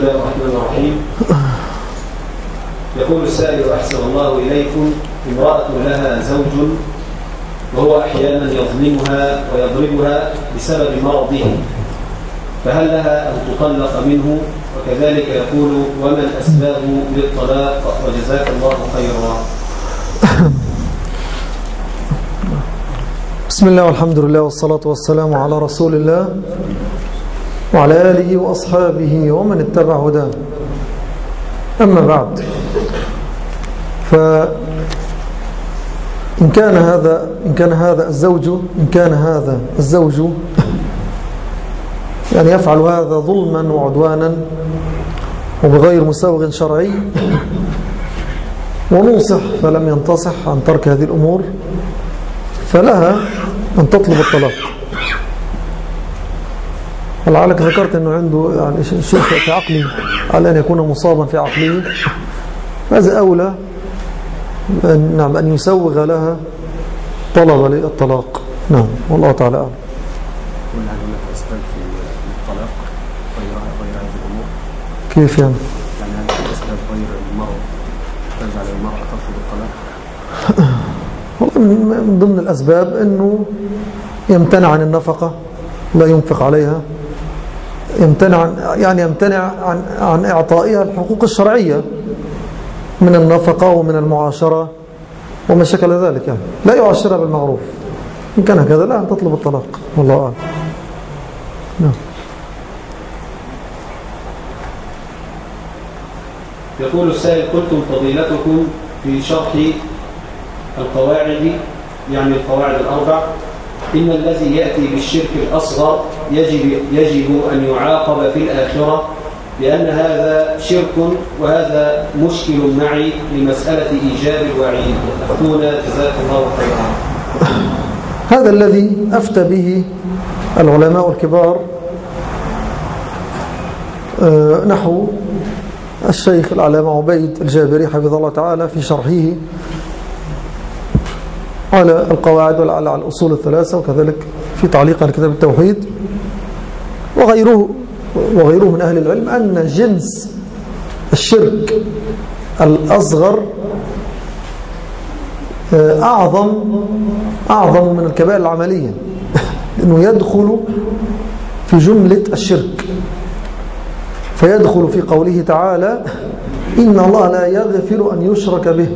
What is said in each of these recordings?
الله الرحمن الرحيم. يقول السائل أحسن الله إليكم امرأة لها زوج وهو أحيانا يظلمها ويضربها بسبب مرضه. فهل لها أن تطلق منه؟ وكذلك يقول وما الأسباب للطلاق؟ وجزاك الله خيرا. بسم الله والحمد لله والصلاة والسلام على رسول الله. وعلى آله وأصحابه ومن اتبع هداه. أما بعد فإن كان هذا إن كان هذا الزوج إن كان هذا الزوج يعني يفعل هذا ظلما وعدوانا وبغير مسوغ شرعي ونوصح فلم ينتصح عن ترك هذه الأمور فلها أن تطلب الطلاق. ولعلك ذكرت أنه عنده يعني شيء في عقله. على أن يكون مصابا في عقله. هذا أولى أن, نعم أن يسوغ لها طلب للطلاق. نعم والله تعالى أعلم؟ كيف يعني؟ يعني هل في أسباب غير تجعل المرأة ترفض الطلاق؟ والله من ضمن الأسباب أنه يمتنع عن النفقة لا ينفق عليها. يمتنع عن يعني يمتنع عن عن إعطائها الحقوق الشرعية من النفقة ومن المعاشرة وما شكل ذلك. يعني لا يعاشرها بالمعروف. إن كان هكذا لا تطلب الطلاق. والله أعلم. نعم. يقول السائل قلتم فضيلتكم في شرح القواعد يعني القواعد الأربع إن الذي يأتي بالشرك الأصغر يجب, يجب أن يعاقب في الآخرة لأن هذا شرك وهذا مشكل معي لمسألة إيجاب الوعيد. أفتونا جزاك الله خيرا. هذا الذي أفتى به العلماء الكبار آه، نحو الشيخ العلامة عبيد الجابري حفظه الله تعالى في شرحه. على القواعد وعلى الأصول الثلاثة وكذلك في تعليق على كتاب التوحيد. وغيره وغيره من أهل العلم أن جنس الشرك الأصغر آه، أعظم أعظم من الكبائر العملية. لأنه يدخل في جملة الشرك. فيدخل في قوله تعالى إن الله لا يغفر أن يشرك به.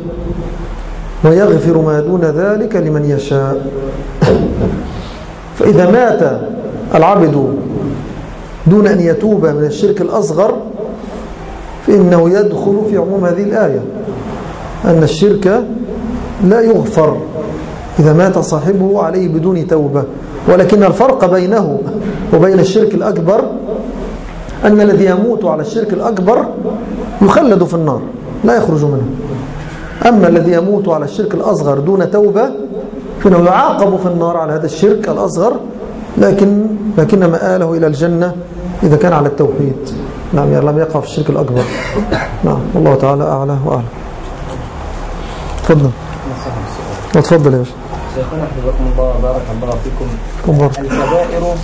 ويغفر ما دون ذلك لمن يشاء. فإذا مات العبد دون أن يتوب من الشرك الأصغر فإنه يدخل في عموم هذه الآية أن الشرك لا يغفر إذا مات صاحبه عليه بدون توبة. ولكن الفرق بينه وبين الشرك الأكبر أن الذي يموت على الشرك الأكبر يخلد في النار لا يخرج منه. أما الذي يموت على الشرك الأصغر دون توبة فإنه يعاقب في النار على هذا الشرك الأصغر لكن لكن مآله إلى الجنة إذا كان على التوحيد. نعم لم يقع في الشرك الأكبر. نعم والله تعالى أعلى وأعلى. تفضل. تفضل يا باشا. شيخنا حفظكم الله بارك الله فيكم. الكبائر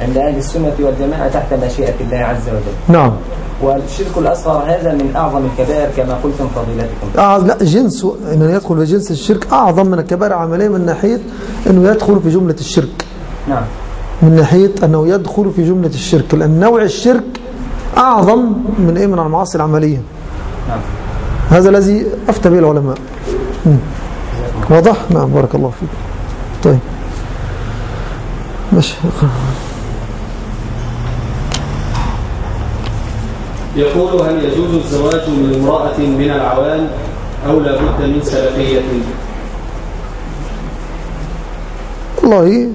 عند أهل السنة والجماعة تحت مشيئة الله عز وجل. نعم. والشرك الأصغر هذا من أعظم الكبائر كما قلتم فضيلتكم. آه لا جنس إنه يدخل في جنس الشرك أعظم من الكبائر عمليا من ناحية إنه يدخل في جملة الشرك. نعم. من ناحية إنه يدخل في جملة الشرك لأن نوع الشرك أعظم من إيه؟ من المعاصي العملية. نعم. هذا الذي أفتى به العلماء. واضح؟ نعم بارك الله فيك. طيب. ماشي. يقول هل يجوز الزواج من امرأة من العوام أو لا بد من سلفية؟ والله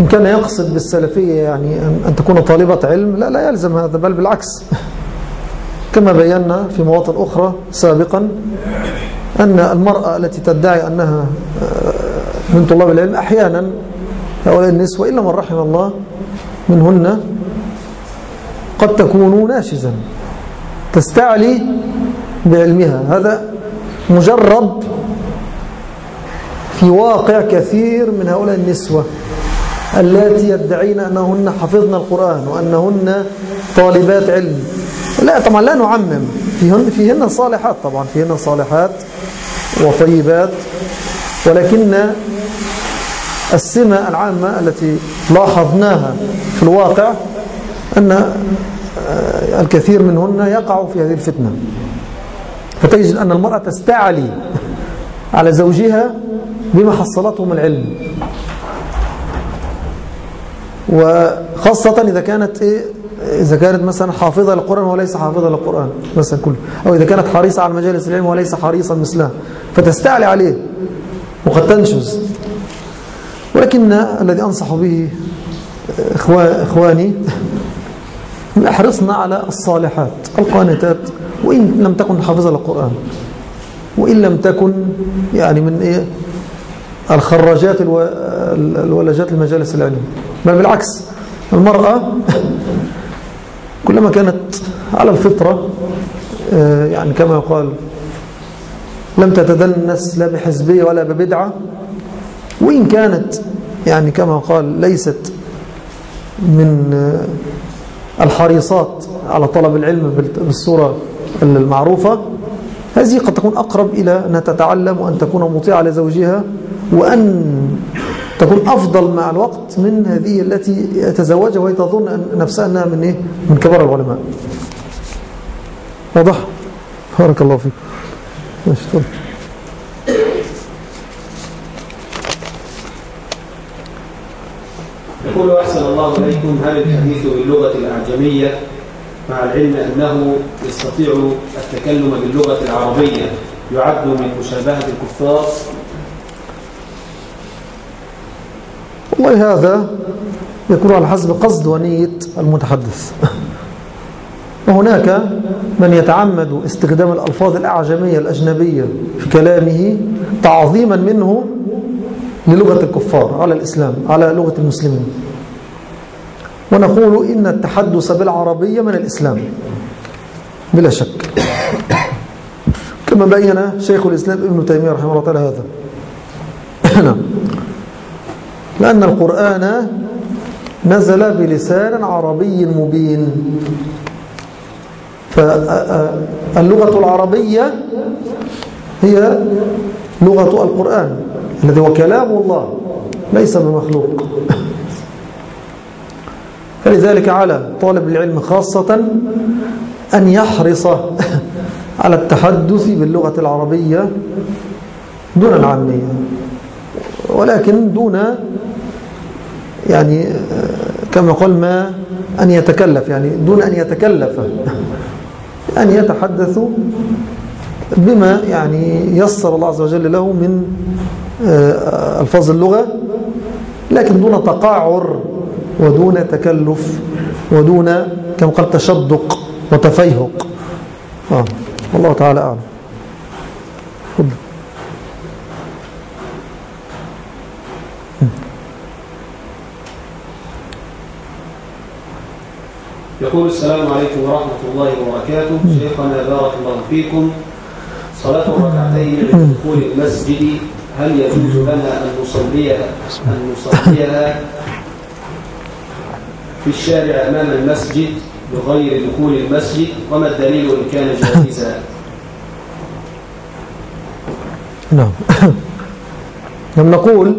إن كان يقصد بالسلفية يعني أن تكون طالبة علم لا لا يلزم هذا بل بالعكس. كما بينا في مواطن أخرى سابقا أن المرأة التي تدعي أنها آه، من طلاب العلم أحيانا هؤلاء النسوة إلا من رحم الله منهن قد تكون ناشزا تستعلي بعلمها. هذا مجرب في واقع كثير من هؤلاء النسوة اللاتي يدعين أنهن حفظن القرآن وأنهن طالبات علم. لا طبعا لا نعمم. فيهن, فيهن صالحات طبعا فيهن صالحات وطيبات. ولكن السمة العامة التي لاحظناها في الواقع أن الكثير منهن يقع في هذه الفتنة. فتجد أن المرأة تستعلي على زوجها بما حصلته من العلم. وخاصة إذا كانت إيه إذا كانت مثلا حافظة للقرآن وليس حافظة للقرآن مثلا كله أو إذا كانت حريصة على مجالس العلم وليس حريصا مثلها. فتستعلي عليه وقد تنشز ولكن الذي أنصح به إخواني أحرصنا على الصالحات. القانتات وإن لم تكن حافظة للقرآن وإن لم تكن يعني من إيه؟ الخراجات الولجات لمجالس العلم بل بالعكس المرأة كلما كانت على الفطرة يعني كما يقال لم تتدنس لا بحزبية ولا ببدعة. وإن كانت يعني كما قال ليست من الحريصات على طلب العلم بالصورة المعروفة هذه قد تكون أقرب إلى أن تتعلم وأن تكون مطيعة لزوجها وأن تكون أفضل مع الوقت من هذه التي يتزوجها وهي تظن نفسها أنها من, إيه؟ من كبار العلماء. واضح؟ بارك الله فيك. ماشي يقول الله إليكم هل الحديث باللغة الأعجمية مع العلم أنه يستطيع التكلم باللغة العربية. يعد من مشابهة الكفار. والله هذا يكون على حسب قصد ونية المتحدث. وهناك من يتعمد استخدام الألفاظ الأعجمية الأجنبية في كلامه تعظيما منه للغة الكفار على الإسلام على لغة المسلمين. ونقول إن التحدث بالعربية من الإسلام. بلا شك. كما بين شيخ الإسلام ابن تيمية رحمه الله تعالى هذا. نعم. لأن القرآن نزل بلسان عربي مبين. فاللغة العربية هي لغة القرآن الذي هو كلام الله ليس بمخلوق. فلذلك على طالب العلم خاصة أن يحرص على التحدث باللغة العربية دون العامية ولكن دون يعني كما قال ما أن يتكلف يعني دون أن يتكلف أن يتحدث بما يعني يسر الله عز وجل له من ألفاظ اللغة لكن دون تقاعر ودون تكلف ودون كما قال تشدق وتفيهق. آه. والله تعالى أعلم. خذ يقول السلام عليكم ورحمة الله وبركاته. شيخنا بارك الله فيكم. صلاة ركعتين لدخول المسجد هل يجوز لنا أن نصليها أن نصليها في الشارع أمام المسجد بغير دخول المسجد وما الدليل إن كان جائزا؟ نعم. لم نقول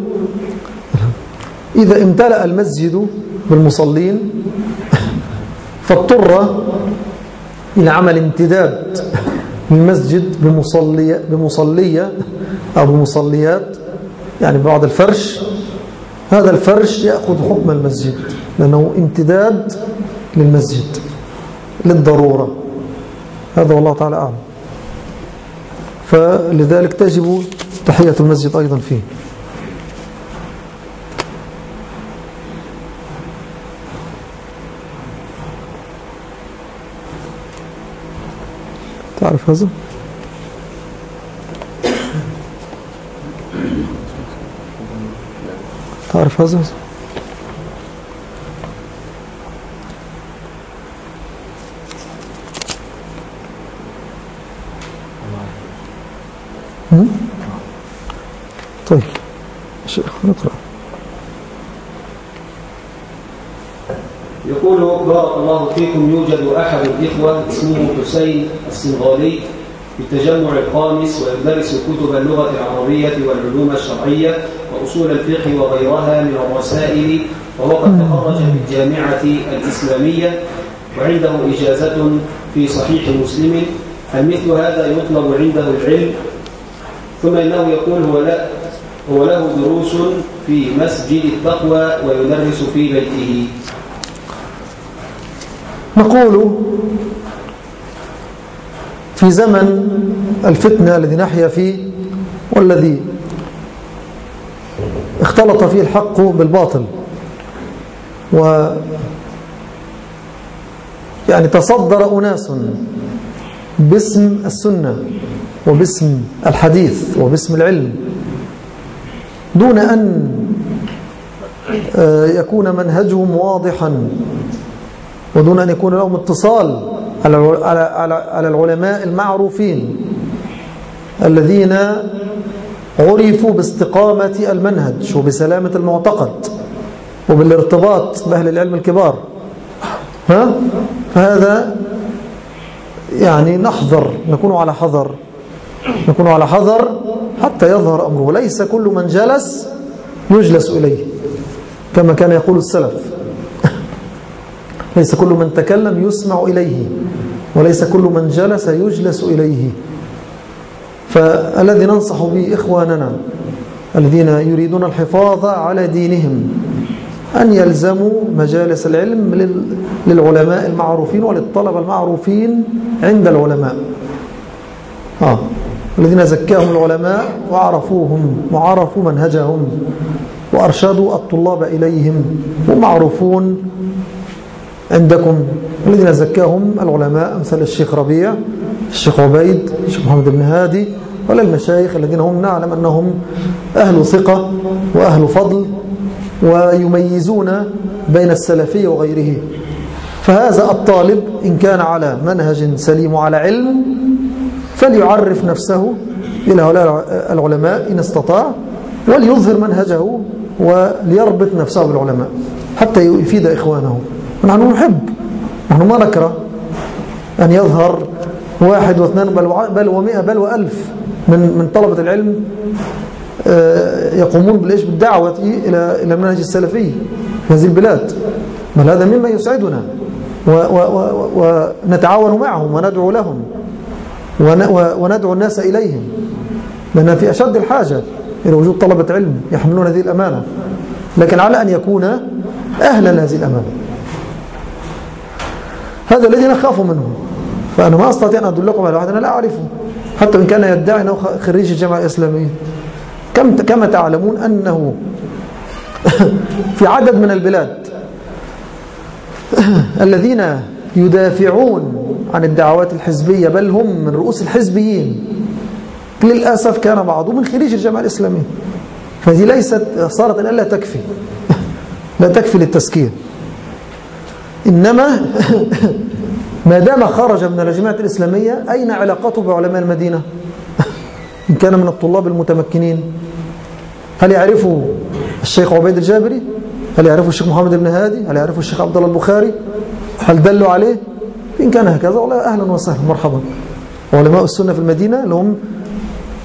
إذا امتلأ المسجد بالمصلين فاضطر إلى عمل امتداد للمسجد بمصلية, بمصلية أو بمصليات يعني بعض الفرش. هذا الفرش يأخذ حكم المسجد. لأنه امتداد للمسجد للضرورة هذا والله تعالى أعلم فلذلك تجب تحية المسجد أيضا فيه تعرف هذا؟ تعرف هذا؟ شيخ نقرأ يقول بارك الله فيكم يوجد أحد الإخوة اسمه حسين السنغالي في التجمع الخامس ويدرس كتب اللغة العربية والعلوم الشرعية وأصول الفقه وغيرها من الرسائل وهو قد تخرج في الجامعة الإسلامية وعنده إجازة في صحيح مسلم هل مثل هذا يطلب عنده العلم ثم إنه يقول هو لا هو له دروس في مسجد التقوى ويدرس في بيته. نقول في زمن الفتنة الذي نحيا فيه والذي اختلط فيه الحق بالباطل. و يعني تصدر أناس باسم السنة وباسم الحديث وباسم العلم دون أن آه، يكون منهجهم واضحا ودون أن يكون لهم اتصال على العلماء المعروفين الذين عرفوا باستقامة المنهج وبسلامة المعتقد وبالارتباط بأهل العلم الكبار ها؟ فهذا يعني نحذر نكون على حذر نكون على حذر حتى يظهر أمره. ليس كل من جلس يجلس إليه كما كان يقول السلف. ليس كل من تكلم يسمع إليه وليس كل من جلس يجلس إليه. فالذي ننصح به إخواننا الذين يريدون الحفاظ على دينهم أن يلزموا مجالس العلم للعلماء المعروفين وللطلبة المعروفين عند العلماء. آه. الذين زكاهم العلماء وعرفوهم وعرفوا منهجهم وأرشدوا الطلاب إليهم ومعروفون عندكم. الذين زكاهم العلماء مثل الشيخ ربيع الشيخ عبيد الشيخ محمد بن هادي ولا المشايخ الذين هم نعلم أنهم أهل ثقة وأهل فضل ويميزون بين السلفي وغيره. فهذا الطالب إن كان على منهج سليم وعلى علم فليعرف نفسه إلى هؤلاء العلماء إن استطاع وليظهر منهجه وليربط نفسه بالعلماء حتى يفيد إخوانه. ونحن نحب نحن ما نكره أن يظهر واحد واثنان بل, بل ومئة بل وألف من, من طلبة العلم آه، يقومون بالإيش؟ بالدعوة إلى إلى المنهج السلفي في هذه البلاد. بل هذا مما يسعدنا ونتعاون معهم وندعو لهم. وندعو الناس إليهم. لأننا في أشد الحاجة إلى وجود طلبة علم يحملون هذه الأمانة. لكن على أن يكون أهلا لهذه الأمانة. هذا الذي نخاف منه. فأنا ما أستطيع أن أدلكم على واحد أنا لا أعرفه. حتى إن كان يدعي أنه خريج الجامعة الإسلامية كم كما تعلمون أنه في عدد من البلاد الذين يدافعون عن الدعوات الحزبية بل هم من رؤوس الحزبيين. للأسف كان بعضهم من خريج الجامعة الإسلامية. فهذه ليست صارت الآن لا تكفي. لا تكفي للتزكية إنما ما دام خرج من الجامعة الإسلامية أين علاقته بعلماء المدينة؟ إن كان من الطلاب المتمكنين. هل يعرفه الشيخ عبيد الجابري؟ هل يعرفه الشيخ محمد بن هادي؟ هل يعرفه الشيخ عبد الله البخاري؟ هل دلوا عليه؟ إن كان هكذا والله أهلا وسهلا مرحبا. علماء السنة في المدينة لهم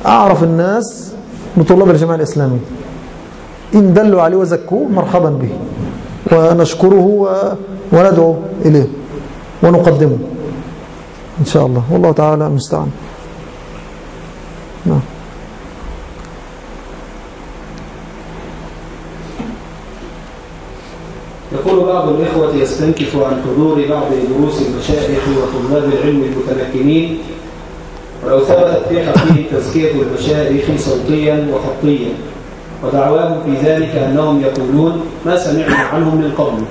أعرف الناس بطلاب الجماعة الإسلامية. إن دلوا عليه وزكوه مرحبا به. ونشكره وندعو إليه. ونقدمه. إن شاء الله. والله تعالى المستعان نعم. يقول بعض الإخوة يستنكف عن حضور بعض دروس المشايخ وطلاب العلم المتمكنين ولو ثبتت في حقه تزكية المشايخ صوتيا وخطيا. ودعواهم في ذلك أنهم يقولون ما سمعنا عنهم من قبل.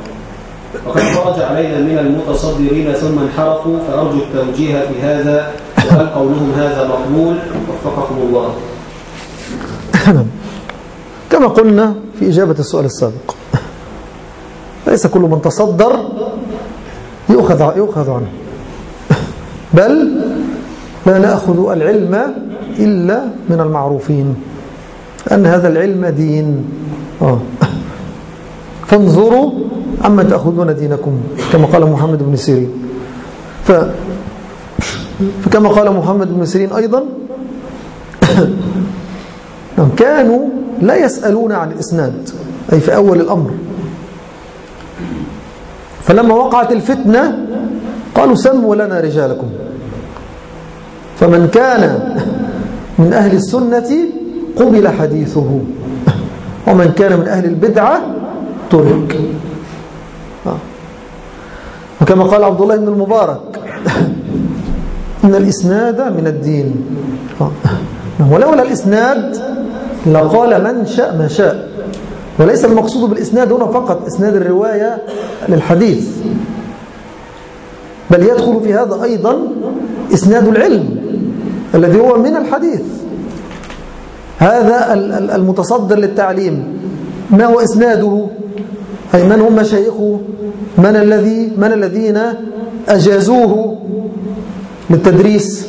وقد خرج علينا من المتصدرين ثم انحرفوا فأرجو التوجيه في هذا وهل قولهم هذا مقبول. وفقكم الله. كما قلنا في إجابة السؤال السابق. ليس كل من تصدر يؤخذ, يؤخذ عنه. بل لا نأخذ العلم إلا من المعروفين. أن هذا العلم دين. آه. فانظروا عما تأخذون دينكم كما قال محمد بن سيرين. ف فكما قال محمد بن سيرين أيضا. كانوا لا يسألون عن الإسناد أي في أول الأمر. فلما وقعت الفتنة قالوا سموا لنا رجالكم. فمن كان من أهل السنة قبل حديثه. ومن كان من أهل البدعة ترك. وكما قال عبد الله بن المبارك إن الإسناد من الدين. ولولا الإسناد لقال من شاء ما شاء. وليس المقصود بالإسناد هنا فقط إسناد الرواية للحديث. بل يدخل في هذا أيضا إسناد العلم الذي هو من الحديث. هذا المتصدر للتعليم. ما هو إسناده؟ أي من هم مشايخه؟ من الذي من الذين أجازوه للتدريس؟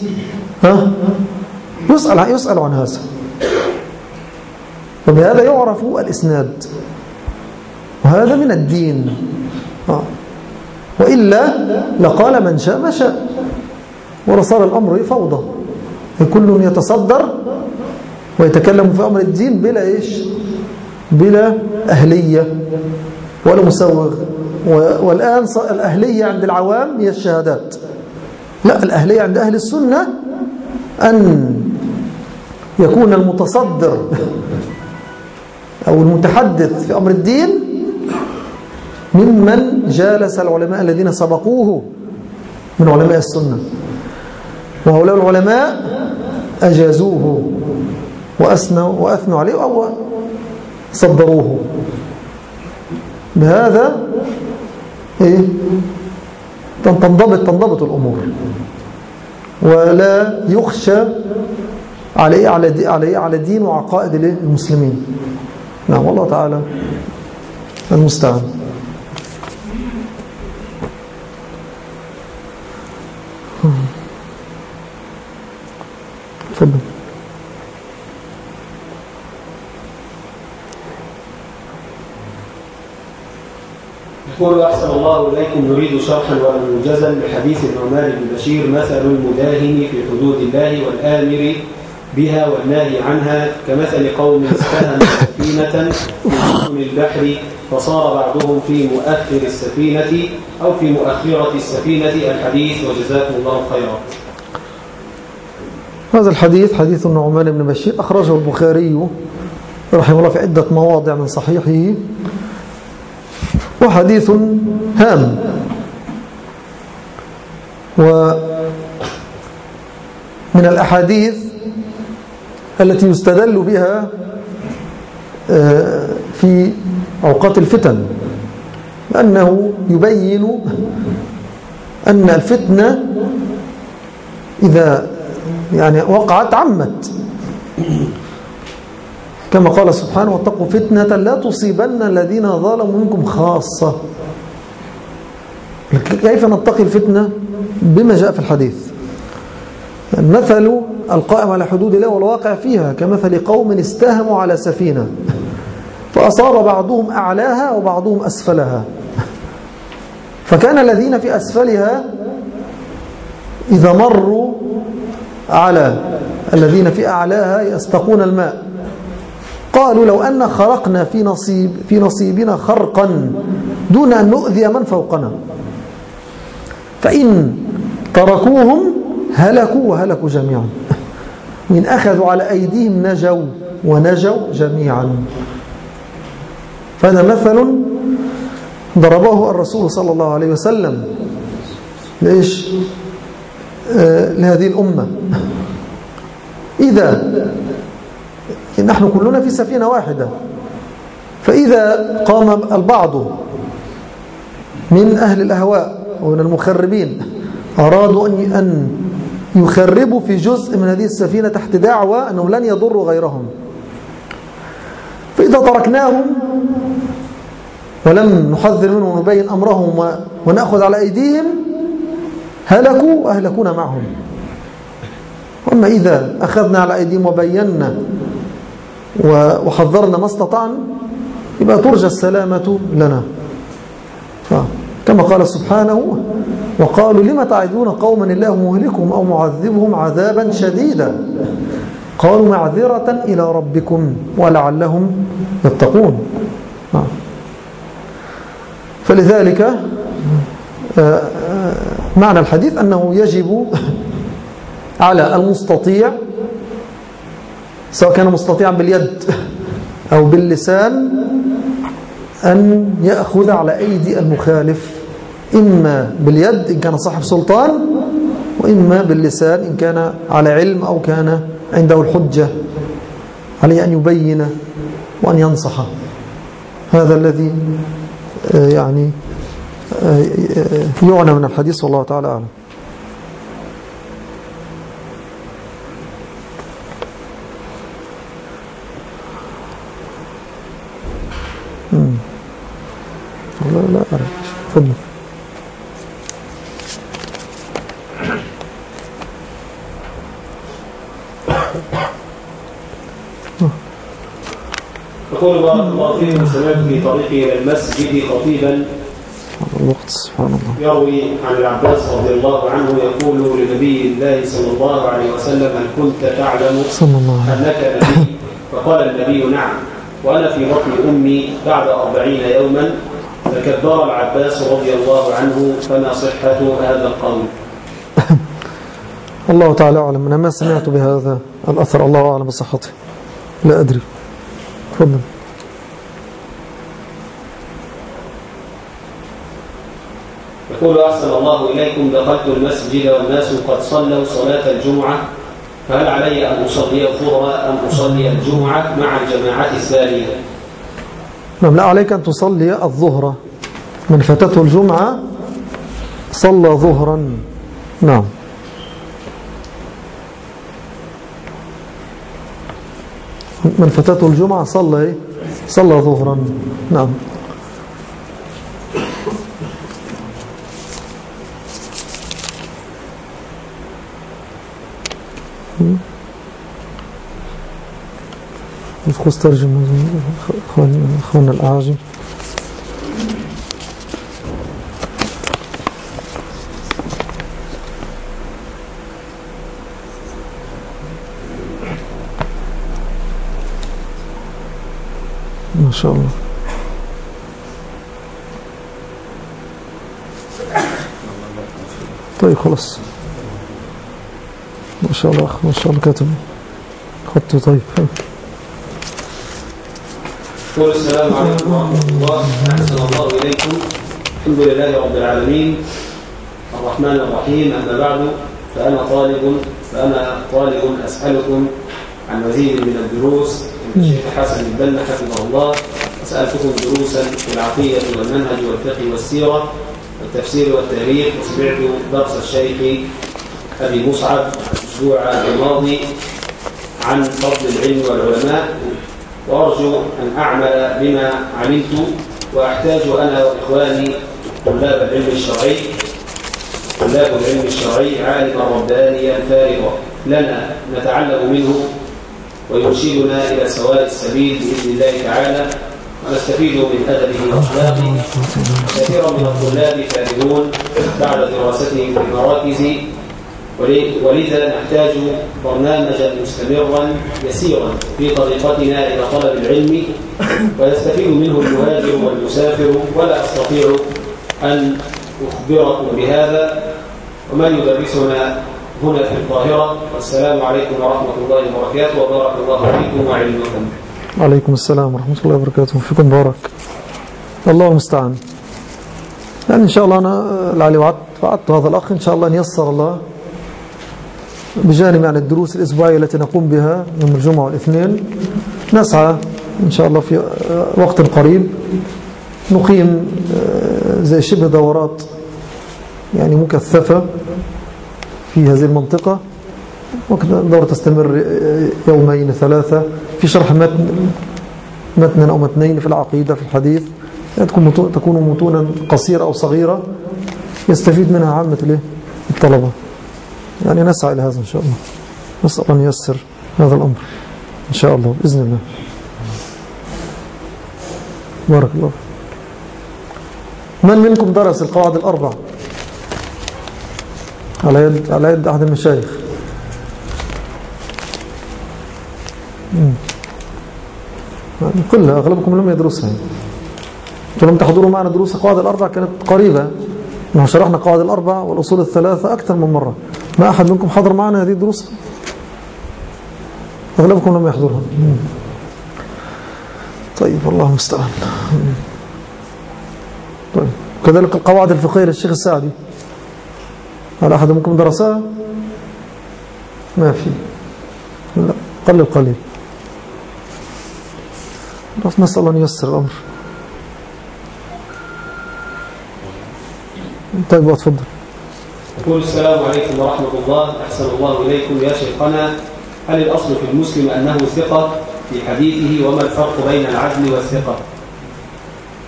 ها؟ يسأل يسأل عن هذا. وبهذا يعرف الإسناد. وهذا من الدين. آه. وإلا لقال من شاء ما شاء. ولصار الأمر فوضى. كل يتصدر ويتكلم في أمر الدين بلا إيش؟ بلا أهلية ولا مسوغ. والآن الأهلية عند العوام هي الشهادات. لا الأهلية عند أهل السنة أن يكون المتصدر. أو المتحدث في أمر الدين ممن جالس العلماء الذين سبقوه من علماء السنة. وهؤلاء العلماء أجازوه وأثنوا, وأثنوا عليه أو صدروه. بهذا إيه؟ تنضبط تنضبط الأمور. ولا يخشى عليه على على دين وعقائد المسلمين نعم والله تعالى المستعان. تفضل. يقول أحسن الله إليكم نريد شرحا وموجزا لحديث النعمان بن بشير مثل المداهن في حدود الله والآمر بها والناهي عنها كمثل قوم استهم سفينة في البحر فصار بعضهم في مؤخر السفينة أو في مؤخرة السفينة الحديث وجزاكم الله خيرا. هذا الحديث حديث النعمان بن بشير أخرجه البخاري رحمه الله في عدة مواضع من صحيحه. وحديث هام. ومن الأحاديث التي يستدل بها آه، في أوقات الفتن. لأنه يبين أن الفتنة إذا يعني وقعت عمت. كما قال سبحانه واتقوا فتنة لا تصيبن الذين ظلموا منكم خاصة. كيف نتقي الفتنة؟ بما جاء في الحديث. المثل القائم على حدود الله والواقع فيها كمثل قوم استهموا على سفينة فأصاب بعضهم أعلاها وبعضهم أسفلها. فكان الذين في أسفلها إذا مروا على الذين في أعلاها يستقون الماء. قالوا لو أن خرقنا في نصيب في نصيبنا خرقا دون أن نؤذي من فوقنا. فإن تركوهم هلكوا وهلكوا جميعا. من أخذوا على أيديهم نجوا ونجوا جميعا. فهذا مثل ضربه الرسول صلى الله عليه وسلم. ليش آه لهذه الأمة. إذا نحن كلنا في سفينة واحدة. فإذا قام البعض من أهل الأهواء ومن المخربين أرادوا أن يخربوا في جزء من هذه السفينة تحت دعوة أنهم لن يضروا غيرهم. فإذا تركناهم ولم نحذر منهم ونبين أمرهم ونأخذ على أيديهم هلكوا وأهلكونا معهم. وأما إذا أخذنا على أيديهم وبينا وحذرنا ما استطعنا يبقى ترجى السلامة لنا. آه. كما قال سبحانه وقالوا لما تعدون قوما الله مهلكهم أو معذبهم عذابا شديدا قالوا معذرة إلى ربكم ولعلهم يتقون. فلذلك آه، آه، معنى الحديث أنه يجب على المستطيع سواء كان مستطيعا باليد أو باللسان أن يأخذ على أيدي المخالف إما باليد إن كان صاحب سلطان وإما باللسان إن كان على علم أو كان عنده الحجة. عليه أن يبين وأن ينصح. هذا الذي آه، يعني آه، يعنى من الحديث والله تعالى أعلم. لا لا أعرف. تفضل. الله فيكم سمعت في طريقي إلى المسجد خطيبا. الوقت سبحان الله. يروي عن العباس رضي الله عنه يقول لنبي الله صلى الله عليه وسلم هل كنت تعلم صلى الله عليه أنك نبي؟ فقال النبي نعم. وأنا في بطن أمي بعد أربعين يوما. فكبر العباس رضي الله عنه فما صحة هذا القول؟ الله تعالى أعلم. أنا ما سمعت بهذا الأثر. الله أعلم بصحته. لا أدري. تفضل. يقول أحسن الله إليكم دخلت المسجد والناس قد صلوا صلاة الجمعة فهل علي أن أصلي الظهر أم أصلي الجمعة مع الجماعة الثانية نعم لا عليك أن تصلي الظهر. من فاتته الجمعة صلى ظهرا. نعم. من فاتته الجمعة صلى إيه؟ صلى ظهرا نعم خذ ترجمة أخواننا أخواننا ما شاء الله. طيب خلاص. ما شاء الله ما شاء الله كاتب. خطه طيب. يقول السلام عليكم ورحمة الله. أحسن الله إليكم. الحمد لله رب العالمين. الرحمن الرحيم. أما بعد فأنا طالب فأنا طالب أسألكم عن مزيد من الدروس. الشيخ حسن البنا حفظه الله وسألتكم دروسا في العقيدة والمنهج والفقه والسيرة والتفسير والتاريخ. وسمعت درس الشيخ أبي مصعب الأسبوع الماضي عن فضل العلم والعلماء وأرجو أن أعمل بما علمت وأحتاج أنا وإخواني طلاب العلم الشرعي طلاب العلم الشرعي عالما ربانيا فارغا لنا نتعلم منه ويرشدنا إلى سواء السبيل بإذن الله تعالى. ونستفيد من أدبه وأخلاقه. كثيرا من الطلاب فارغون بعد دراستهم في المراكز. ولذا نحتاج برنامجا مستمرا يسيرا في طريقتنا إلى طلب العلم. ويستفيد منه المهاجر والمسافر. ولا أستطيع أن أخبركم بهذا. ومن يدرسنا هنا في القاهرة. والسلام عليكم ورحمة الله وبركاته وبارك الله فيكم وعلمكم عليكم السلام ورحمة الله وبركاته. فيكم بارك الله المستعان. يعني إن شاء الله أنا لعلي وعدت وعدت هذا الأخ. إن شاء الله أن يسر الله بجانب يعني الدروس الأسبوعية التي نقوم بها يوم الجمعة والاثنين. نسعى إن شاء الله في وقت قريب نقيم آه، زي شبه دورات يعني مكثفة. في هذه المنطقة وكذا الدورة تستمر يومين ثلاثة. في شرح متن متنا أو متنين في العقيدة في الحديث تكون متون تكون متونا قصيرة أو صغيرة يستفيد منها عامة؟ الطلبة. يعني نسعى إلى هذا إن شاء الله. نسأل أن ييسر هذا الأمر إن شاء الله بإذن الله. بارك الله من منكم درس القواعد الأربع على يد على يد أحد المشايخ. كلها أغلبكم لم يدرسها أنتم لم تحضروا معنا دروس القواعد الأربع كانت قريبة. نحن شرحنا قواعد الأربع والأصول الثلاثة أكثر من مرة. ما أحد منكم حضر معنا هذه الدروس؟ أغلبكم لم يحضرها. طيب الله المستعان. طيب كذلك القواعد الفقهية للشيخ السعدي. هل أحد منكم درسها ما في. لا قليل. بس نسأل الله أن ييسر الأمر. طيب اتفضل يقول السلام عليكم ورحمة الله. أحسن الله إليكم يا شيخنا. هل الأصل في المسلم أنه ثقة في حديثه؟ وما الفرق بين العدل والثقة؟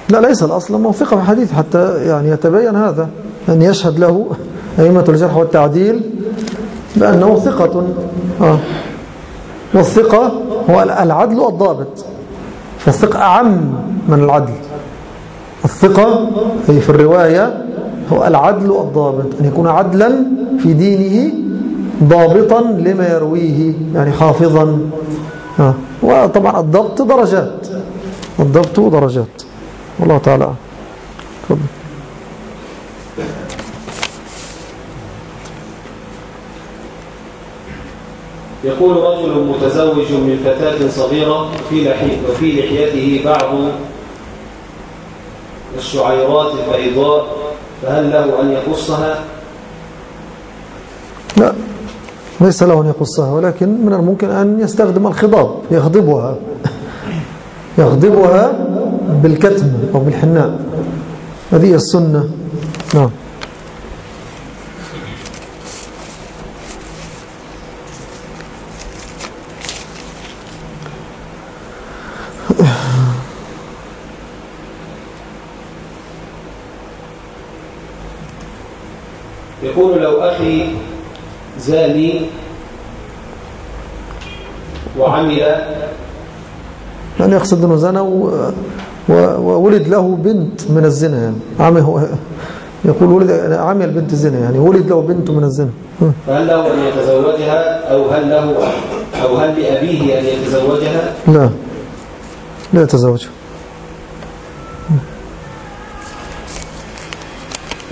لا ليس الأصل ما هو ثقة في الحديث حتى يعني يتبين هذا أن يشهد له. أئمة الجرح والتعديل بأنه ثقة. آه. والثقة هو العدل والضابط. فالثقة أعم من العدل. الثقة أي في الرواية هو العدل والضابط أن يكون عدلا في دينه ضابطا لما يرويه يعني حافظا. آه. وطبعا الضبط درجات. الضبط درجات. والله تعالى. تفضل. يقول رجل متزوج من فتاة صغيرة لحي- وفي لحيته بعض الشعيرات البيضاء فهل له أن يقصها؟ لا ليس له أن يقصها ولكن من الممكن أن يستخدم الخضاب يغضبها. يغضبها بالكتم أو بالحناء. هذه السنة. نعم. يقول لو أخي زاني وعمل يعني يقصد أنه زنى وولد له بنت من الزنا يعني. عمل هو يقول ولد عمل بنت الزنا يعني ولد له بنت من الزنا. فهل له أن يتزوجها أو هل له أو هل لأبيه أن يتزوجها؟ لا. لا يتزوج.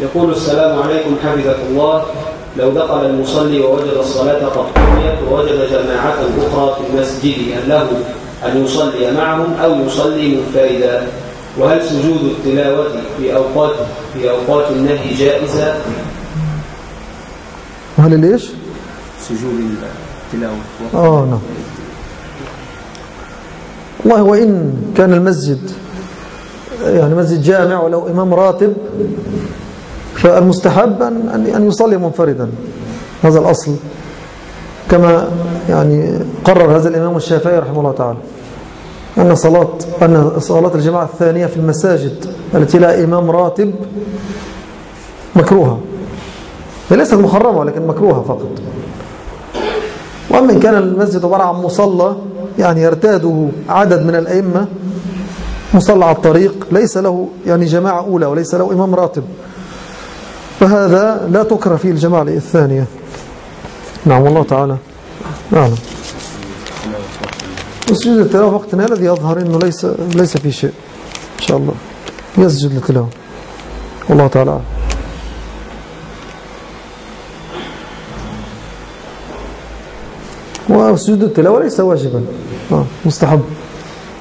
يقول السلام عليكم حفظك الله. لو دخل المصلي ووجد الصلاة قد قضيت ووجد جماعة أخرى في المسجد هل له أن يصلي معهم أو يصلي منفردا. وهل سجود التلاوة في أوقات في أوقات النهي جائزة؟ وهل ليش؟ سجود التلاوة. آه نعم. والله وإن كان المسجد يعني مسجد جامع ولو إمام راتب فالمستحب أن أن يصلي منفردا. هذا الأصل. كما يعني قرر هذا الإمام الشافعي رحمه الله تعالى أن صلاة أن صلاة الجماعة الثانية في المساجد التي لا إمام راتب مكروهة. ليست محرمة ولكن مكروهة فقط. وأما إن كان المسجد عبارة عن مصلى يعني يرتاده عدد من الأئمة مصلى على الطريق ليس له يعني جماعة أولى وليس له إمام راتب. فهذا لا تكره فيه الجماعة الثانية. نعم والله تعالى. نعم. وسجود التلاوة وقتنا الذي يظهر أنه ليس ليس في شيء. إن شاء الله. يسجد للتلاوة والله تعالى أعلم. وسجود التلاوة ليس واجبا. آه مستحب.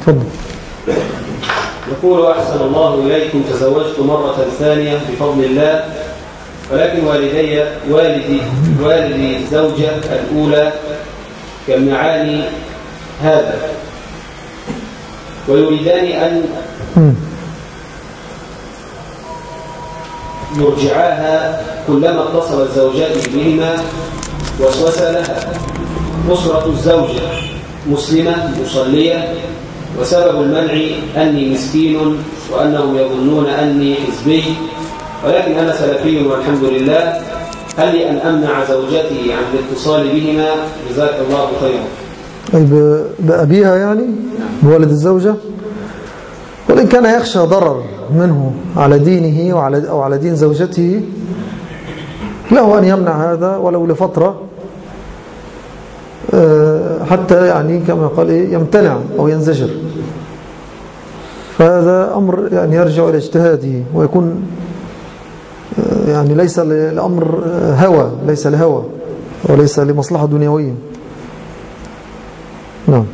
تفضل. يقول أحسن الله إليكم تزوجت مرة ثانية بفضل الله. ولكن والدي والدي والدي الزوجة الأولى يمنعاني هذا. ويريدان أن. يرجعاها كلما اتصل الزوجات بهما وسوس لها. أسرة الزوجة مسلمة مصلية وسبب المنع أني مسكين وأنهم يظنون أني حزبي. ولكن أنا سلفي والحمد لله. هل لي أن أمنع زوجتي عن الاتصال بهما؟ جزاك الله خيرا. أي ب- بأبيها يعني؟ بوالد الزوجة؟ وإن كان يخشى ضرر منه على دينه وعلى أو على دين زوجته له أن يمنع هذا ولو لفترة آه، حتى يعني كما قال إيه يمتنع أو ينزجر. فهذا أمر يعني يرجع إلى اجتهاده ويكون يعني ليس لأمر هوى ليس لهوى وليس لمصلحة دنيوية. نعم.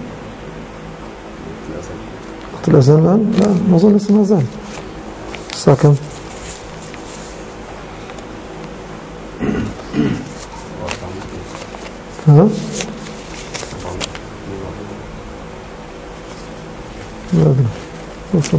وقت الأذان الآن؟ لا ما أظن لسه ما زال. الساعة كم؟ ها لا أدري وصل.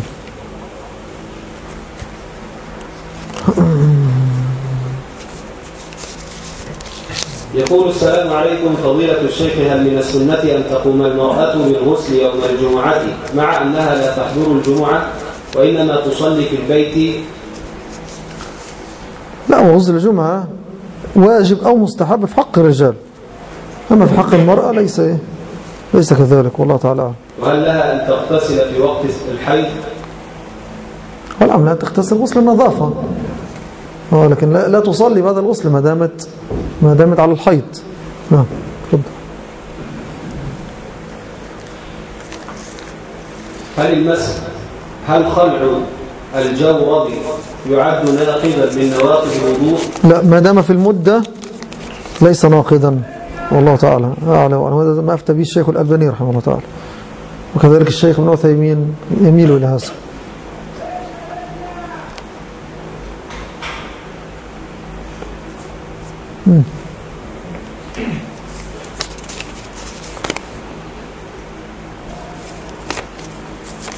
يقول السلام عليكم فضيلة الشيخ هل من السنة أن تقوم المرأة بالغسل يوم الجمعة مع أنها لا تحضر الجمعة وإنما تصلي في البيت لا وغسل الجمعة واجب أو مستحب في حق الرجال أما في حق المرأة ليس إيه؟ ليس كذلك والله تعالى. وهل لها أن تغتسل في وقت الحيض والأمر لا تغتسل غسل النظافة آه لكن لا, لا تصلي بعد الغسل ما دامت ما دامت على الحيض. نعم تفضل. هل المسح هل خلع الجورب يعد ناقضا من نواقض الوضوء؟ لا ما دام في المدة ليس ناقضا والله تعالى أعلى وأعلم. هذا ما أفتى به الشيخ الألباني رحمه الله تعالى. وكذلك الشيخ ابن عثيمين يميل إلى هذا.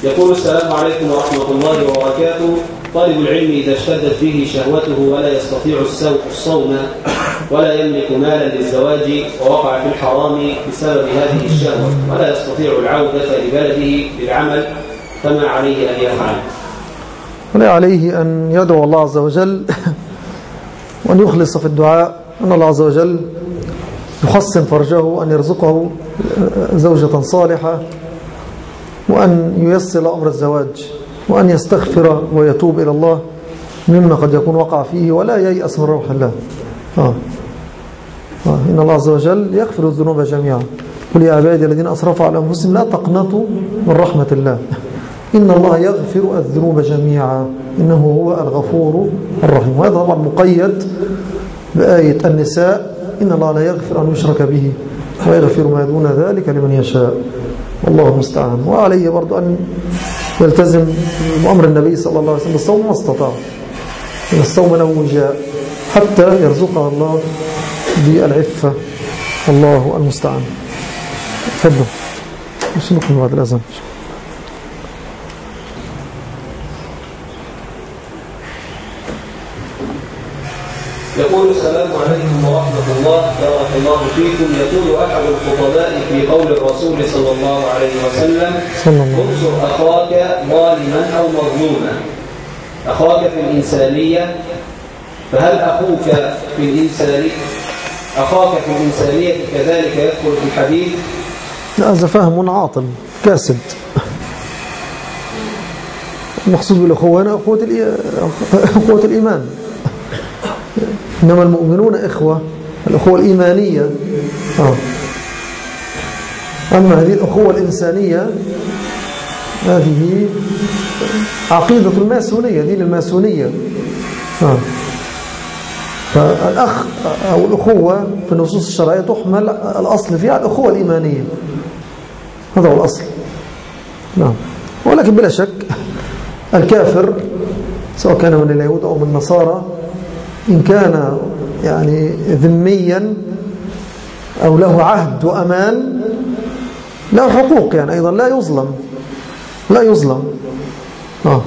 يقول السلام عليكم ورحمة الله وبركاته. طالب العلم إذا اشتدت به شهوته ولا يستطيع الصوم ولا يملك مالا للزواج ووقع في الحرام بسبب هذه الشهوة ولا يستطيع العودة لبلده للعمل فما عليه أن يفعل؟ ولا عليه أن يدعو الله عز وجل وأن يخلص في الدعاء. أن الله عز وجل يحسن فرجه أن يرزقه زوجة صالحة وأن ييسر أمر الزواج وأن يستغفر ويتوب إلى الله مما قد يكون وقع فيه ولا ييأس من روح الله. آه. آه. إن الله عز وجل يغفر الذنوب جميعا. قل يا عبادي الذين أسرفوا على أنفسهم لا تقنطوا من رحمة الله. إن الله يغفر الذنوب جميعا. إنه هو الغفور الرحيم. وهذا طبعا مقيد بآية النساء إن الله لا يغفر أن يشرك به ويغفر ما دون ذلك لمن يشاء والله المستعان وعليه برضو أن يلتزم بأمر النبي صلى الله عليه وسلم بالصوم ما استطاع إن الصوم له وجاء حتى يرزقها الله بالعفة الله المستعان تفضل. مش نكمل بعد الأذان. يقول السلام عليكم ورحمة الله بارك الله فيكم. يقول أحد الخطباء في قول الرسول صلى الله عليه وسلم انصر أخاك ظالما أو مظلوما. أخاك في الإنسانية فهل أخوك في الإنسانية أخاك في الإنسانية كذلك يدخل في الحديث؟ لا هذا فهم عاطل كاسد. المقصود بالأخوة هنا أخوة, أخوة الإيمان. إنما المؤمنون إخوة الأخوة الإيمانية. آه. أما هذه الأخوة الإنسانية هذه عقيدة الماسونية دين الماسونية. آه. فالأخ أو الأخوة في النصوص الشرعية تحمل الأصل فيها الأخوة الإيمانية. هذا هو الأصل. نعم. ولكن بلا شك الكافر سواء كان من اليهود أو من النصارى إن كان يعني ذميا أو له عهد وأمان له حقوق يعني أيضا لا يظلم لا يظلم. آه.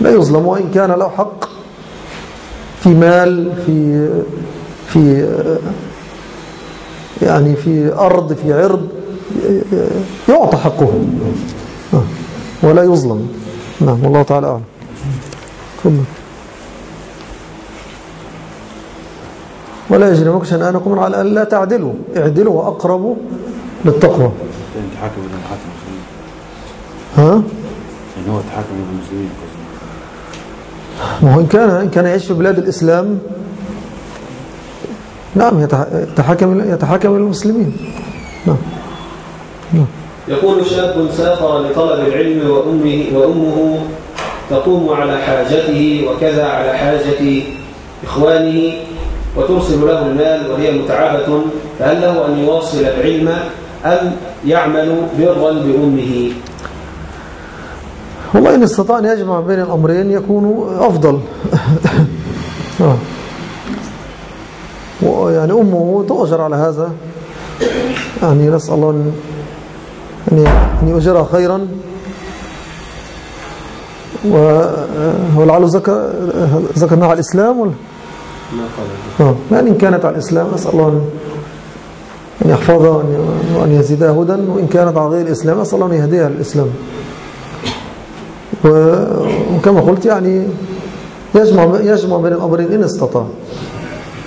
لا يظلم وإن كان له حق في مال في في يعني في أرض في عرض يعطى حقه. آه. ولا يظلم. نعم والله تعالى أعلم. ولا يجرمكم شنآنكم على أن لا تعدلوا اعدلوا وأقربوا للتقوى. انت حاكم ولا حاكم ها؟ يعني هو تحاكم المسلمين. ما هو إن كان إن كان يعيش في بلاد الإسلام نعم يتح- يتحاكم يتحاكم المسلمين. نعم. يقول شاب سافر لطلب العلم وأمه, وأمه تقوم على حاجته وكذا على حاجة إخوانه وترسل له المال وهي متعبة فهل له أن يواصل العلم أم يعمل برا بأمه والله إن استطاع أن يجمع بين الأمرين يكون أفضل. ويعني أمه تؤجر على هذا يعني نسأل الله أن يؤجرها خيرا ولعله ذكر ذكرنا على الإسلام ولا. يعني إن كانت على الإسلام نسأل الله أن يحفظها وأن- يزيدها هدى وإن كانت على غير الإسلام نسأل الله أن يهديها للإسلام. وكما قلت يعني يجمع يجمع بين الأمرين إن استطاع.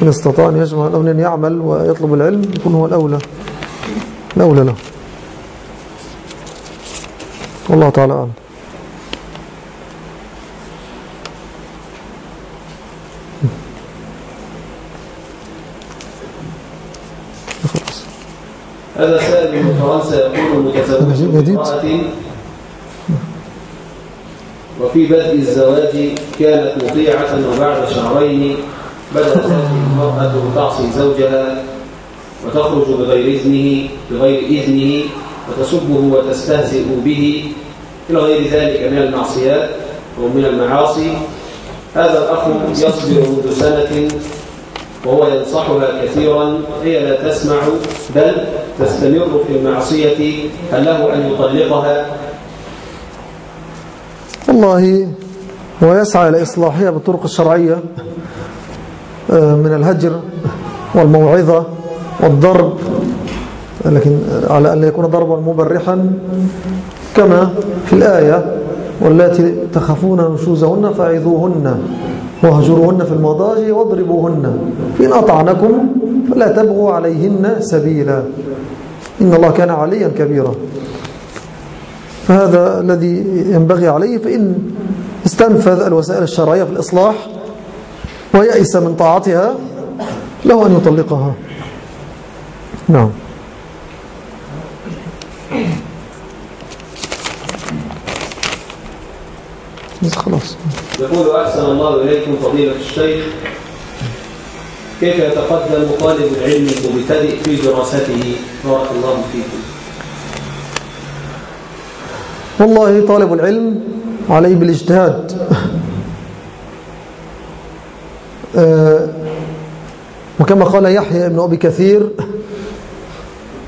إن استطاع أن يجمع الأمرين يعمل ويطلب العلم يكون هو الأولى. الأولى له. والله تعالى أعلم. هذا سائل من فرنسا يقول متزوج جديد. بامرأة وفي بدء الزواج كانت مطيعة وبعد شهرين بدأت المرأة تعصي زوجها وتخرج بغير إذنه بغير إذنه وتسبه وتستهزئ به إلى غير ذلك من المعصيات ومن المعاصي هذا الأخ يصبر منذ سنة وهو ينصحها كثيرا هي لا تسمع بل تستمر في المعصية هل له أن يطلقها. والله هو يسعى إلى إصلاحها بالطرق الشرعية آه، من الهجر والموعظة والضرب لكن على أن يكون ضربا مبرحا كما في الآية والتي تخافون نشوزهن فعظوهن واهجروهن في المضاجع واضربوهن فإن أطعنكم فلا تبغوا عليهن سبيلا. إن الله كان عليا كبيرا. فهذا الذي ينبغي عليه فإن استنفذ الوسائل الشرعية في الإصلاح ويأس من طاعتها له أن يطلقها. نعم. خلاص. يقول أحسن الله إليكم فضيلة الشيخ كيف يتقدم طالب العلم المبتدئ في دراسته؟ بارك الله فيكم. والله طالب العلم عليه بالاجتهاد. آه، وكما قال يحيى بن أبي كثير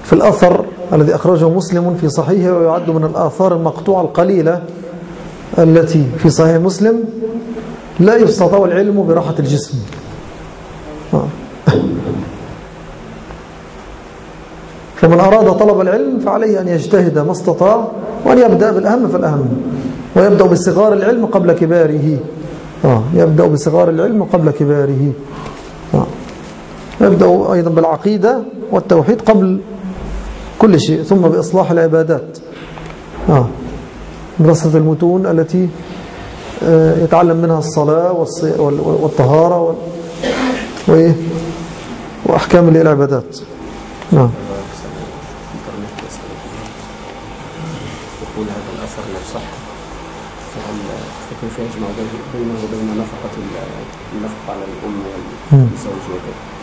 في الأثر الذي أخرجه مسلم في صحيحه ويعد من الآثار المقطوعة القليلة التي في صحيح مسلم لا يستطاع العلم براحة الجسم. فمن أراد طلب العلم فعليه أن يجتهد ما استطاع وأن يبدأ بالأهم فالأهم ويبدأ بصغار العلم قبل كباره آه. يبدأ بصغار العلم قبل كباره آه. يبدأ أيضا بالعقيدة والتوحيد قبل كل شيء ثم بإصلاح العبادات آه. دراسة المتون التي آه، يتعلم منها الصلاة والطهارة وال- وإيه؟ وأحكام العبادات نعم يقول هذا الأثر لو صح فهل فكيف يجمع بين- بينه وبين نفقة ال- النفقة على الأم. والزوج وكذا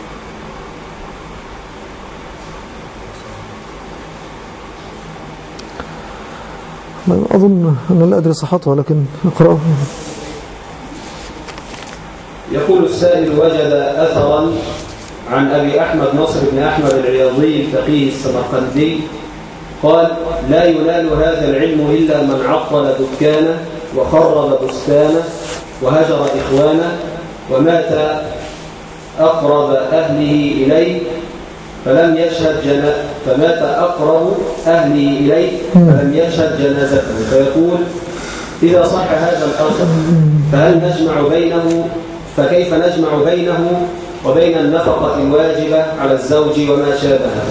أظن أنا لا أدري صحتها لكن اقرأ يقول السائل وجد أثرا عن أبي أحمد نصر بن أحمد العياضي الفقيه السمرقندي قال لا ينال هذا العلم إلا من عطل دكانه وخرب بستانه وهجر إخوانه ومات أقرب أهله إليه فلم يشهد جنا فمات أقرب أهله إليه فلم يشهد جنازته. فيقول إذا صح هذا الأمر فهل نجمع بينه فكيف نجمع بينه وبين النفقة الواجبة على الزوج وما شابهه؟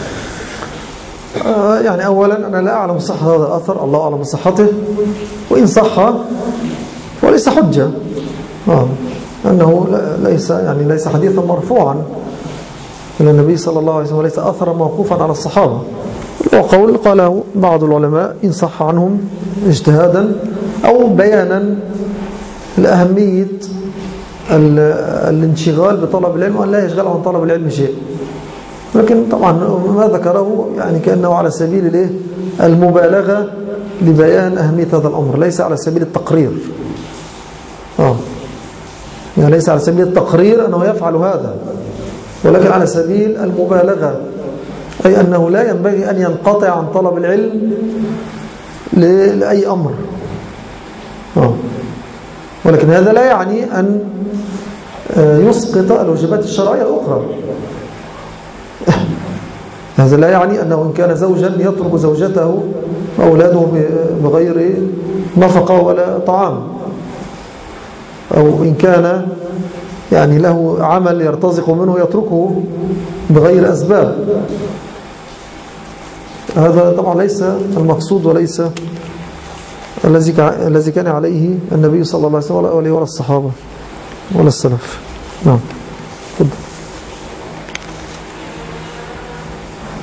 آه، يعني أولا أنا لا أعلم صحة هذا الأثر الله أعلم بصحته وإن صح وليس حجة. آه. أنه ليس يعني ليس حديثا مرفوعا. إلى النبي صلى الله عليه وسلم وليس أثرا موقوفا على الصحابة. وقول قاله بعض العلماء إن صح عنهم اجتهادا أو بيانا لأهمية الانشغال بطلب العلم وأن لا يشغل عن طلب العلم شيء. لكن طبعا ما ذكره يعني كأنه على سبيل الإيه؟ المبالغة لبيان أهمية هذا الأمر. ليس على سبيل التقرير. آه. يعني ليس على سبيل التقرير أنه يفعل هذا. ولكن على سبيل المبالغة أي أنه لا ينبغي أن ينقطع عن طلب العلم لأي أمر. آه. ولكن هذا لا يعني أن آه، يسقط الواجبات الشرعية الأخرى. هذا لا يعني أنه إن كان زوجا يطلب زوجته وأولاده بغير نفقة ولا طعام. أو إن كان يعني له عمل يرتزق منه يتركه بغير أسباب. هذا طبعا ليس المقصود وليس الذي الذي كان عليه النبي صلى الله عليه وسلم ولا الصحابة ولا السلف. نعم. تفضل.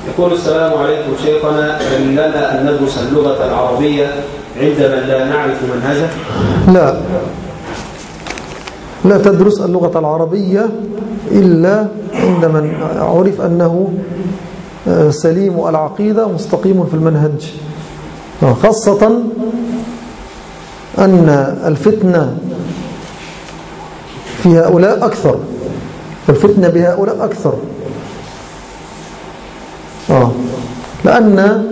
يقول السلام عليكم شيخنا هل لنا أن ندرس اللغة العربية عندما لا نعرف منهجه؟ لا. لا تدرس اللغة العربية إلا عندما عرف أنه آه، سليم العقيدة مستقيم في المنهج. خاصة أن الفتنة في هؤلاء أكثر. الفتنة بهؤلاء أكثر. آه. لأن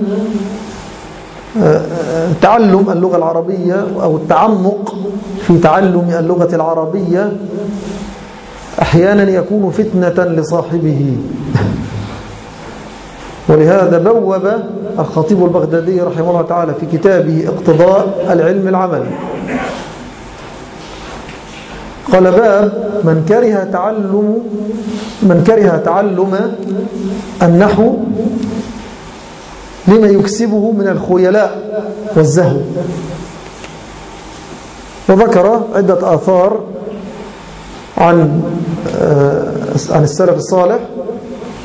تعلم اللغة العربية أو التعمق في تعلم اللغة العربية أحيانا يكون فتنة لصاحبه. ولهذا بوب الخطيب البغدادي رحمه الله تعالى في كتابه اقتضاء العلم العملي. قال باب من كره تعلم من كره تعلم النحو لما يكسبه من الخيلاء والزهو. وذكر عدة آثار عن آه، عن السلف الصالح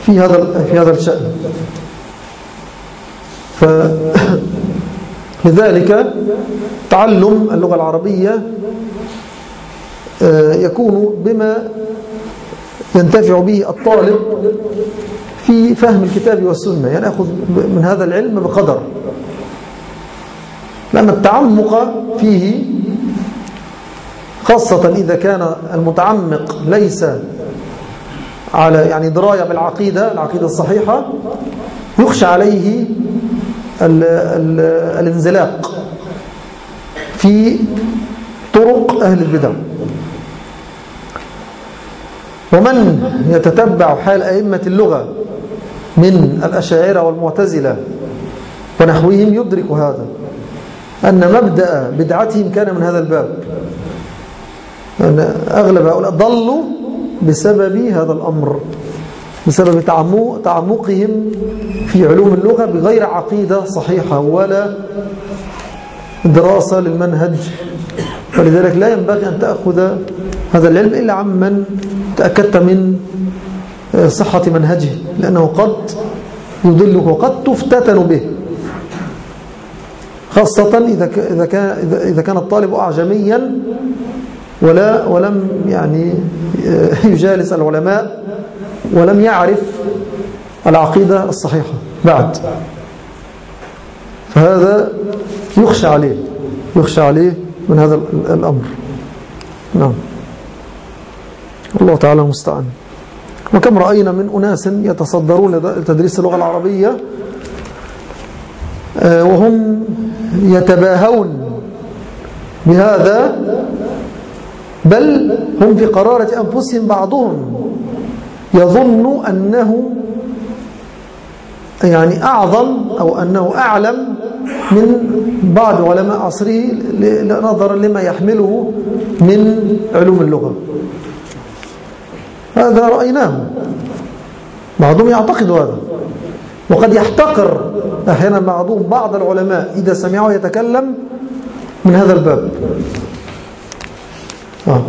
في هذا في هذا الشأن. فلذلك تعلم اللغة العربية آه، يكون بما ينتفع به الطالب في فهم الكتاب والسنة يعني أخذ من هذا العلم بقدر. لأن التعمق فيه خاصة إذا كان المتعمق ليس على يعني دراية بالعقيدة العقيدة الصحيحة يخشى عليه ال ال الانزلاق في طرق أهل البدع. ومن يتتبع حال أئمة اللغة من الأشاعرة والمعتزلة ونحوهم يدرك هذا أن مبدأ بدعتهم كان من هذا الباب. أن أغلب هؤلاء ضلوا بسبب هذا الأمر بسبب تعمقهم في علوم اللغة بغير عقيدة صحيحة ولا دراسة للمنهج. فلذلك لا ينبغي أن تأخذ هذا العلم إلا عمن تأكدت من صحة منهجه لأنه قد يضلك وقد تفتتن به. خاصة إذا كان إذا كان الطالب أعجميا ولا ولم يعني يجالس العلماء ولم يعرف العقيدة الصحيحة. بعد. فهذا يخشى عليه يخشى عليه من هذا الأمر. نعم. الله تعالى المستعان. وكم رأينا من أناس يتصدرون لتدريس اللغة العربية آه، وهم يتباهون بهذا بل هم في قرارة أنفسهم بعضهم. يظن أنه يعني أعظم أو أنه أعلم من بعض علماء عصره نظرا لما يحمله من علوم اللغة. هذا رأيناه. بعضهم يعتقد هذا. وقد يحتقر أحيانا بعضهم بعض العلماء إذا سمعه يتكلم من هذا الباب. آه.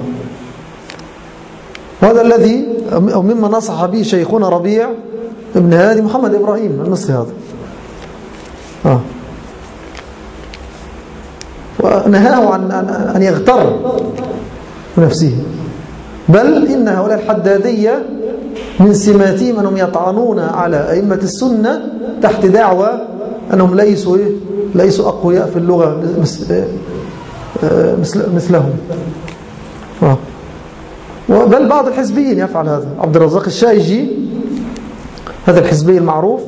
وهذا الذي أو مما نصح به شيخنا ربيع ابن هادي محمد إبراهيم المصري هذا. آه. ونهاه عن أن يغتر بنفسه. بل إن هؤلاء الحدادية من سماتهم أنهم يطعنون على أئمة السنة تحت دعوة أنهم ليسوا إيه؟ ليسوا أقوياء في اللغة مثل مثلهم آه. بل بعض الحزبيين يفعل هذا عبد الرزاق الشايجي هذا الحزبي المعروف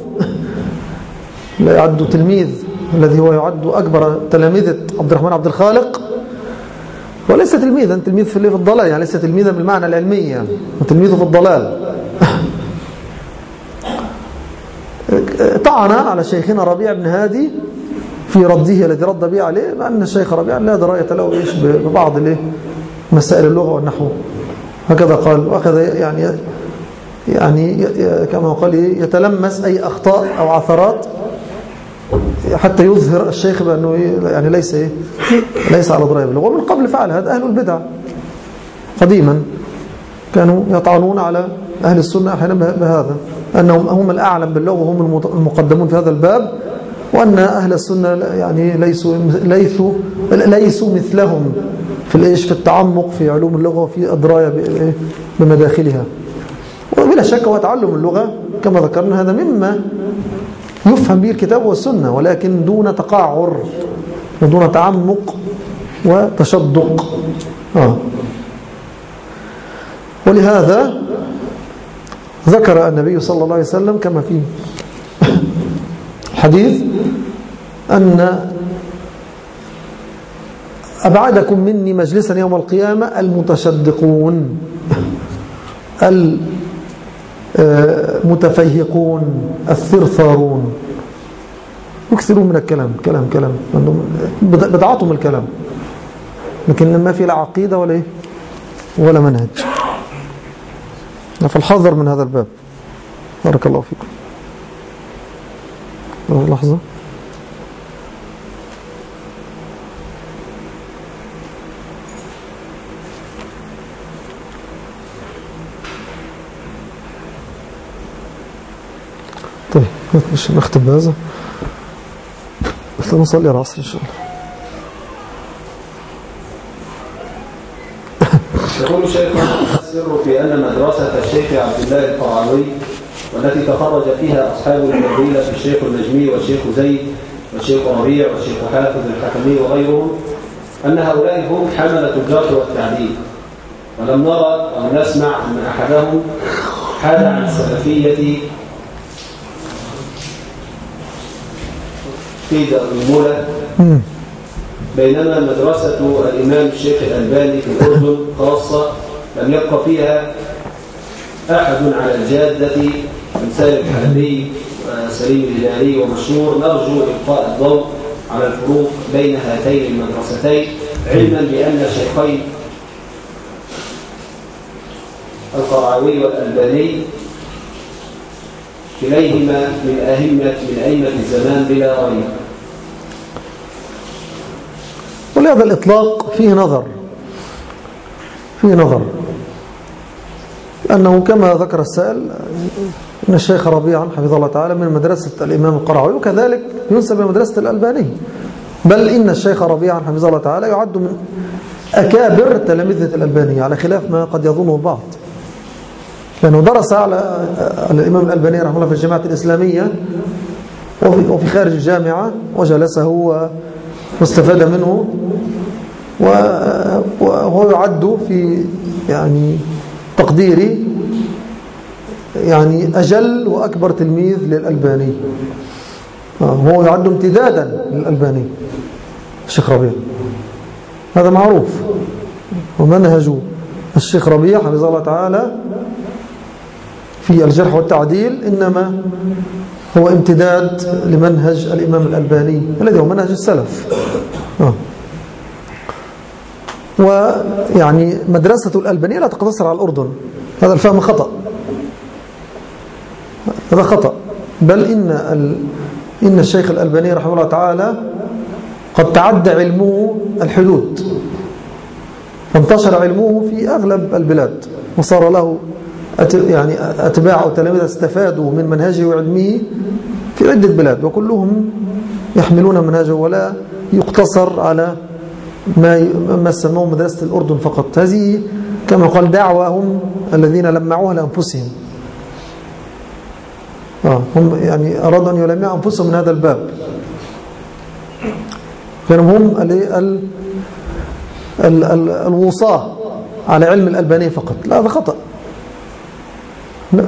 لا يعد تلميذ الذي هو يعد أكبر تلاميذة عبد الرحمن عبد الخالق وليس تلميذا تلميذ في الضلال يعني ليس تلميذا بالمعنى العلمي يعني. وتلميذه في الضلال. طعن على شيخنا ربيع بن هادي في رده الذي رد به عليه بأن الشيخ ربيع لا درأية له إيش ببعض مسائل اللغة والنحو. هكذا قال وأخذ يعني يعني كما قال يتلمس أي أخطاء أو عثرات حتى يظهر الشيخ بأنه يعني ليس إيه ليس على دراية باللغة ومن قبل فعل هذا أهل البدع قديما كانوا يطعنون على أهل السنة أحيانا بهذا أنهم هم الأعلم باللغة وهم المقدمون في هذا الباب وأن أهل السنة يعني ليسوا ليسوا ليسوا مثلهم في الإيش في التعمق في علوم اللغة وفي الدراية بمداخلها. وبلا شك هو تعلم اللغة كما ذكرنا هذا مما يفهم به الكتاب والسنة ولكن دون تقعر ودون تعمق وتشدق آه. ولهذا ذكر النبي صلى الله عليه وسلم كما في حديث أن أبعدكم مني مجلسا يوم القيامة المتشدقون المتفيهقون الثرثارون. يكثرون من الكلام كلام كلام. بدعتهم الكلام. لكن ما في لا عقيدة ولا إيه؟ ولا منهج. فالحذر من هذا الباب. بارك الله فيكم. لحظة طيب مش نختم بهذا. نصلي العصر إن شاء الله. يقول شيخنا السر في أن مدرسة الشيخ عبد الله القرعوي والتي تخرج فيها أصحاب الفضيلة الشيخ النجمي والشيخ زيد والشيخ ربيع والشيخ حافظ الحكمي وغيرهم أن هؤلاء هم حملة الجرح والتعديل. ولم نرى أو نسمع أن أحدهم حاد عن السلفية في المولى. بينما مدرسة الإمام الشيخ الألباني في الأردن خاصة لم يبقى فيها أحد على الجادة من سالم الحلبي وسليم الهلالي ومشهور. نرجو إلقاء الضوء على الفروق بين هاتين المدرستين علما بأن الشيخين القرعوي والألباني كليهما من أهمة من أئمة الزمان بلا ريب. ولهذا الإطلاق فيه نظر. فيه نظر. أنه كما ذكر السائل أن الشيخ ربيعا حفظه الله تعالى من مدرسة الإمام القرعوي وكذلك ينسب إلى مدرسة الألباني. بل إن الشيخ ربيعا حفظه الله تعالى يعد من أكابر تلامذة الألباني على خلاف ما قد يظنه البعض لأنه درس على الإمام الألباني رحمه الله في الجامعة الإسلامية وفي خارج الجامعة وجلسه واستفاد منه وهو يعد في يعني تقديري يعني أجل وأكبر تلميذ للألباني. هو يعد امتدادا للألباني الشيخ ربيع. هذا معروف. ومنهج الشيخ ربيع حفظه الله تعالى في الجرح والتعديل إنما هو امتداد لمنهج الإمام الألباني الذي هو منهج السلف. آه. ويعني مدرسة الألبانية لا تقتصر على الأردن. هذا الفهم خطأ. هذا خطأ. بل إن, ال... إن الشيخ الألباني رحمه الله تعالى قد تعدى علمه الحدود. فانتشر علمه في أغلب البلاد. وصار له. يعني أتباع أو تلاميذ استفادوا من منهجه وعلمه في عدة بلاد وكلهم يحملون منهجه ولا يقتصر على ما ما سموه مدرسة الأردن فقط. هذه كما قال دعوة هم الذين لمعوها لأنفسهم. آه هم يعني أرادوا أن يلمعوا أنفسهم من هذا الباب. كانوا هم ال ال ال ال الوصاة على علم الألباني فقط. لا هذا خطأ لا.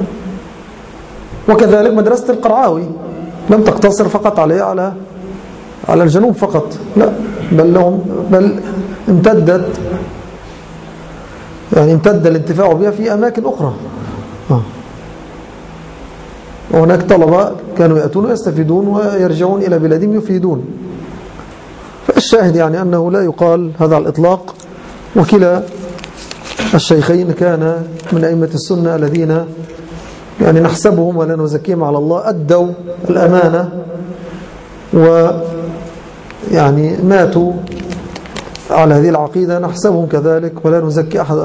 وكذلك مدرسة القرعاوي. لم تقتصر فقط عليه على على الجنوب فقط. لا بل لهم بل امتدت يعني امتد الانتفاع بها في أماكن أخرى. آه. وهناك طلبة كانوا يأتون ويستفيدون ويرجعون إلى بلادهم يفيدون. فالشاهد يعني أنه لا يقال هذا على الإطلاق. وكلا الشيخين كان من أئمة السنة الذين يعني نحسبهم ولا نزكيهم على الله أدوا الأمانة ويعني ماتوا على هذه العقيدة نحسبهم كذلك ولا نزكي أحد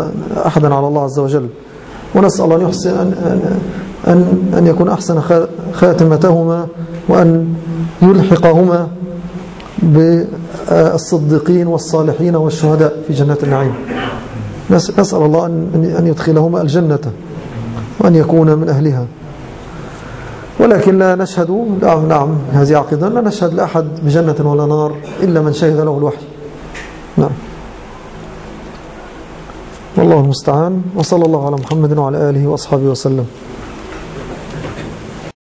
أحدا على الله عز وجل. ونسأل الله أن يحسن أن, أن, أن يكون أحسن خاتمتهما وأن يلحقهما بالصديقين والصالحين والشهداء في جنة النعيم. نسأل الله أن يدخلهما الجنة. وأن يكون من أهلها. ولكن لا نشهد نعم نعم هذه عقيدة لا نشهد لأحد بجنة ولا نار إلا من شهد له الوحي. نعم. والله المستعان وصلى الله على محمد وعلى آله وأصحابه وسلم.